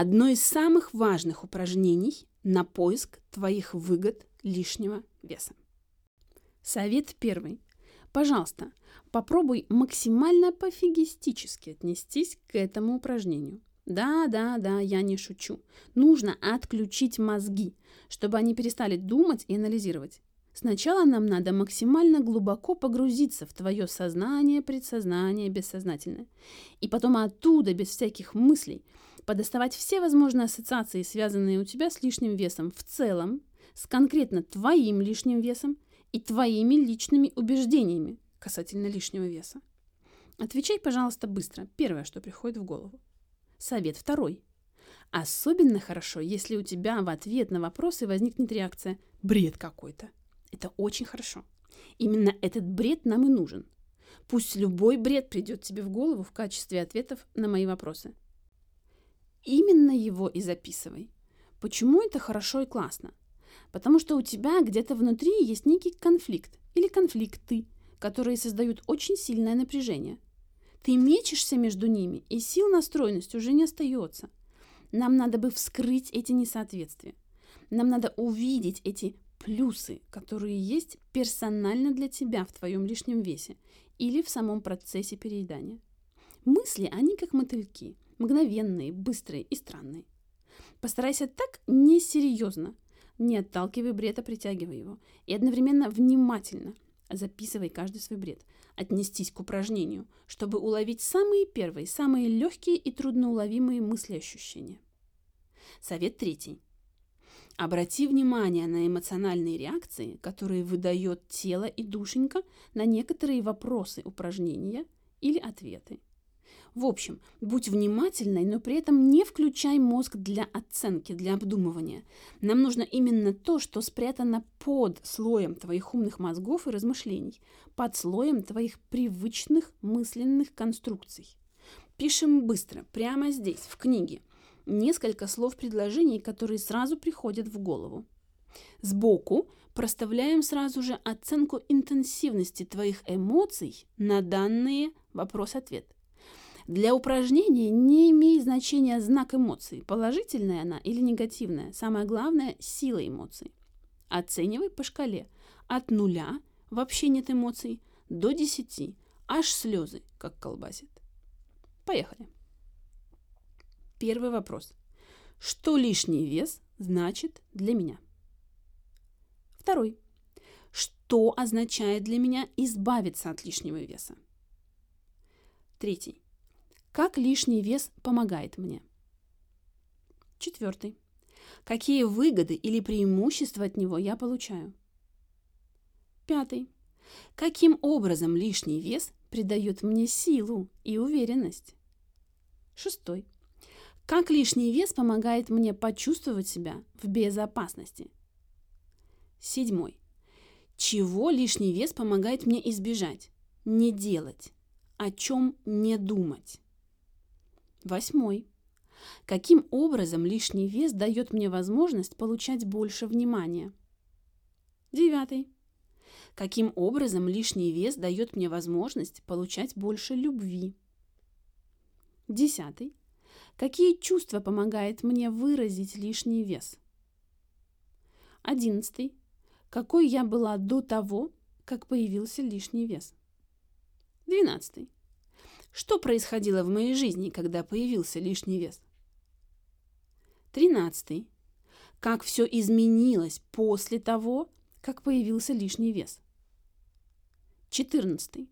Одно из самых важных упражнений на поиск твоих выгод лишнего веса. Совет первый. Пожалуйста, попробуй максимально пофигистически отнестись к этому упражнению. Да, да, да, я не шучу. Нужно отключить мозги, чтобы они перестали думать и анализировать. Сначала нам надо максимально глубоко погрузиться в твое сознание, предсознание, бессознательное. И потом оттуда, без всяких мыслей, подоставать все возможные ассоциации, связанные у тебя с лишним весом в целом, с конкретно твоим лишним весом и твоими личными убеждениями касательно лишнего веса. Отвечай, пожалуйста, быстро. Первое, что приходит в голову. Совет второй. Особенно хорошо, если у тебя в ответ на вопросы возникнет реакция «бред какой-то». Это очень хорошо. Именно этот бред нам и нужен. Пусть любой бред придет тебе в голову в качестве ответов на мои вопросы. Именно его и записывай. Почему это хорошо и классно? Потому что у тебя где-то внутри есть некий конфликт или конфликты, которые создают очень сильное напряжение – ты мечешься между ними, и сил на стройность уже не остается. Нам надо бы вскрыть эти несоответствия. Нам надо увидеть эти плюсы, которые есть персонально для тебя в твоем лишнем весе или в самом процессе переедания. Мысли, они как мотыльки, мгновенные, быстрые и странные. Постарайся так несерьезно, не отталкивай бред, а притягивай его. И одновременно внимательно записывай каждый свой бред – отнестись к упражнению, чтобы уловить самые первые, самые легкие и трудноуловимые мысли и ощущения. Совет третий. Обрати внимание на эмоциональные реакции, которые выдает тело и душенька на некоторые вопросы упражнения или ответы. В общем, будь внимательной, но при этом не включай мозг для оценки, для обдумывания. Нам нужно именно то, что спрятано под слоем твоих умных мозгов и размышлений, под слоем твоих привычных мысленных конструкций. Пишем быстро, прямо здесь, в книге. Несколько слов предложений, которые сразу приходят в голову. Сбоку проставляем сразу же оценку интенсивности твоих эмоций на данные вопрос-ответ. Для упражнения не имеет значения знак эмоций, положительная она или негативная. Самое главное – сила эмоций. Оценивай по шкале от нуля, вообще нет эмоций, до десяти, аж слезы, как колбасит. Поехали. Первый вопрос. Что лишний вес значит для меня? Второй. Что означает для меня избавиться от лишнего веса? Третий. Как лишний вес помогает мне? Четвертый. Какие выгоды или преимущества от него я получаю? Пятый. Каким образом лишний вес придает мне силу и уверенность? Шестой. Как лишний вес помогает мне почувствовать себя в безопасности? Седьмой. Чего лишний вес помогает мне избежать, не делать, о чем не думать? Восьмой. Каким образом лишний вес дает мне возможность получать больше внимания? Девятый. Каким образом лишний вес дает мне возможность получать больше любви? Десятый. Какие чувства помогает мне выразить лишний вес? Одиннадцатый. Какой я была до того, как появился лишний вес? Двенадцатый. Что происходило в моей жизни, когда появился лишний вес? Тринадцатый. Как все изменилось после того, как появился лишний вес? Четырнадцатый.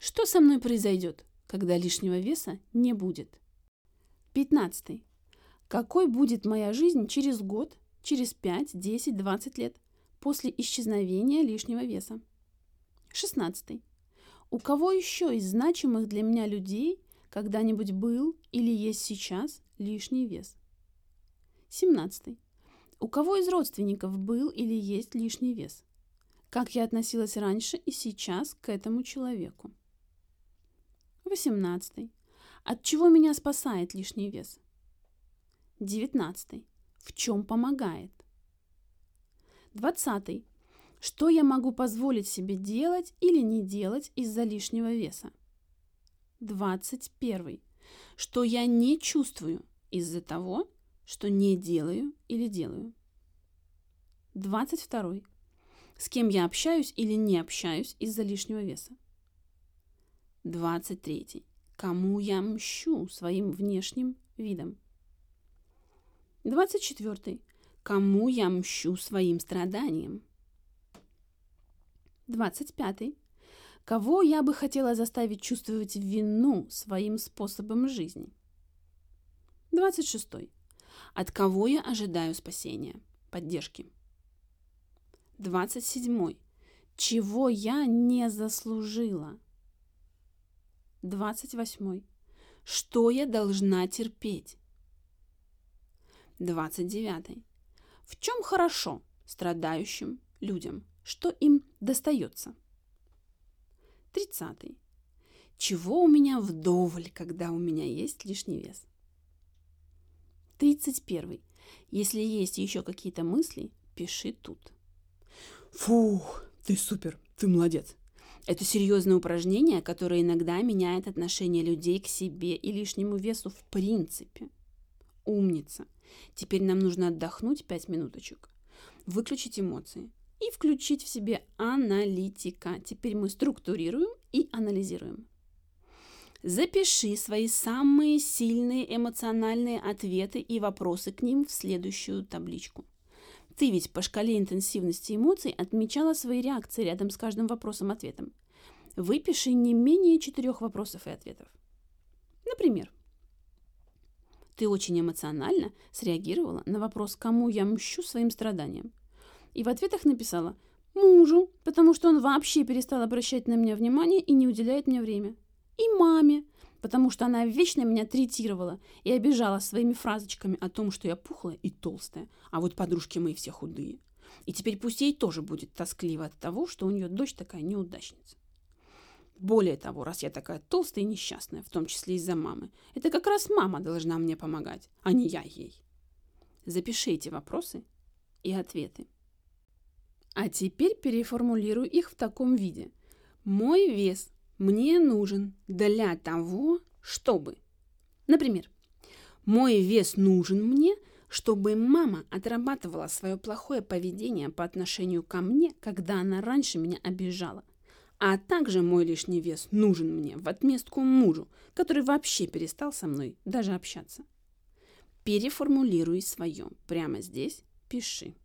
Что со мной произойдет, когда лишнего веса не будет? Пятнадцатый. Какой будет моя жизнь через год, через пять, десять, двадцать лет после исчезновения лишнего веса? Шестнадцатый. У кого еще из значимых для меня людей когда-нибудь был или есть сейчас лишний вес? 17. У кого из родственников был или есть лишний вес? Как я относилась раньше и сейчас к этому человеку? 18. От чего меня спасает лишний вес? 19. В чем помогает? 20. Что я могу позволить себе делать или не делать из-за лишнего веса? 21. Что я не чувствую из-за того, что не делаю или делаю. 22. С кем я общаюсь или не общаюсь из-за лишнего веса. 23. Кому я мщу своим внешним видом. 24. Кому я мщу своим страданием. 25. Кого я бы хотела заставить чувствовать вину своим способом жизни. 26. От кого я ожидаю спасения, поддержки. 27. Чего я не заслужила. 28. Что я должна терпеть. 29. В чем хорошо страдающим людям? Что им достается? 30. Чего у меня вдоволь, когда у меня есть лишний вес? 31. Если есть еще какие-то мысли, пиши тут. Фух, ты супер, ты молодец. Это серьезное упражнение, которое иногда меняет отношение людей к себе и лишнему весу в принципе. Умница. Теперь нам нужно отдохнуть 5 минуточек, выключить эмоции и включить в себе аналитика. Теперь мы структурируем и анализируем. Запиши свои самые сильные эмоциональные ответы и вопросы к ним в следующую табличку. Ты ведь по шкале интенсивности эмоций отмечала свои реакции рядом с каждым вопросом-ответом. Выпиши не менее четырех вопросов и ответов. Например, ты очень эмоционально среагировала на вопрос, кому я мщу своим страданием. И в ответах написала «мужу», потому что он вообще перестал обращать на меня внимание и не уделяет мне время. И маме, потому что она вечно меня третировала и обижала своими фразочками о том, что я пухлая и толстая, а вот подружки мои все худые. И теперь пусть ей тоже будет тоскливо от того, что у нее дочь такая неудачница. Более того, раз я такая толстая и несчастная, в том числе из-за мамы, это как раз мама должна мне помогать, а не я ей. Запиши эти вопросы и ответы. А теперь переформулирую их в таком виде. Мой вес мне нужен для того, чтобы... Например, мой вес нужен мне, чтобы мама отрабатывала свое плохое поведение по отношению ко мне, когда она раньше меня обижала. А также мой лишний вес нужен мне в отместку мужу, который вообще перестал со мной даже общаться. Переформулируй свое. Прямо здесь пиши.